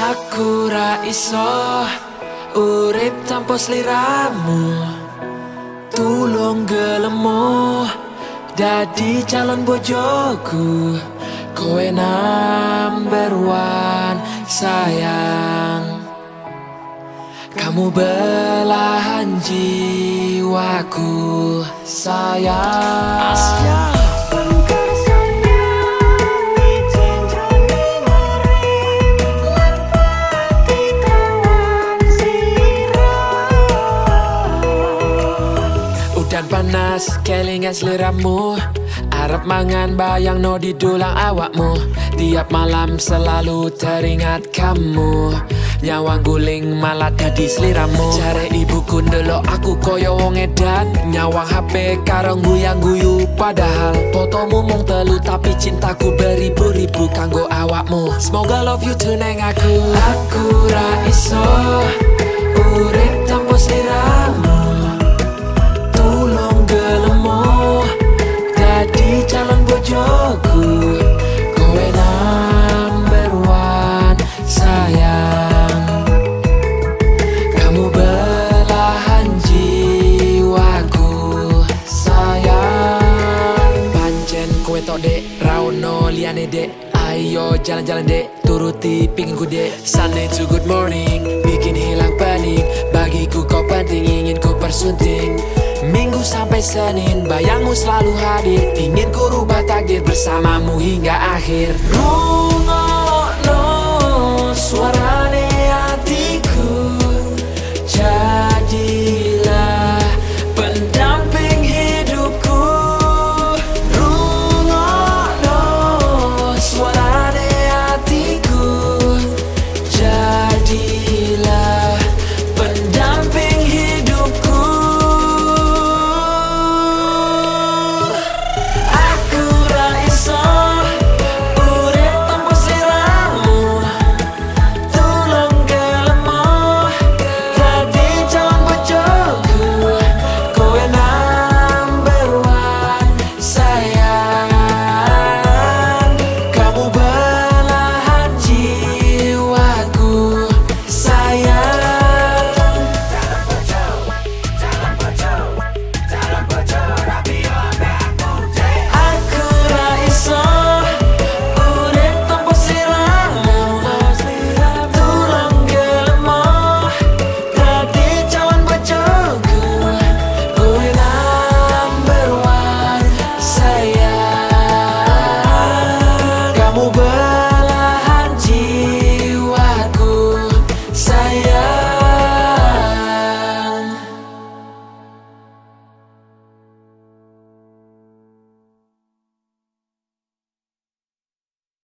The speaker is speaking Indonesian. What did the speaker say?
Aku ra iso urip tanpa sliramu. Tulung gelemu dadi calon bojoku. Kowe number one sayang. Kamu belahan jiwaku sayang. Udan panas kelingan seliramu Arab mangan bayang no di dulang awakmu. Tiap malam selalu teringat kamu. Nyawang guling malah dadi seliramu. Jare ibuku ndelok aku koyo wong edan. Nyawang HP karang guyang guyu Padahal fotomu mung telu Tapi cintaku beribu-ribu kanggo awakmu. Semoga love you tuneng aku. Aku ra iso Ayo jalan-jalan dek. Turuti pinginku dek. Sunday to good morning. Bikin hilang panik. Bagiku kau penting ingin ku persunting. Minggu sampai Senin Bayangmu selalu hadir. Ingin ku rubah takdir bersamamu hingga akhir. Rungo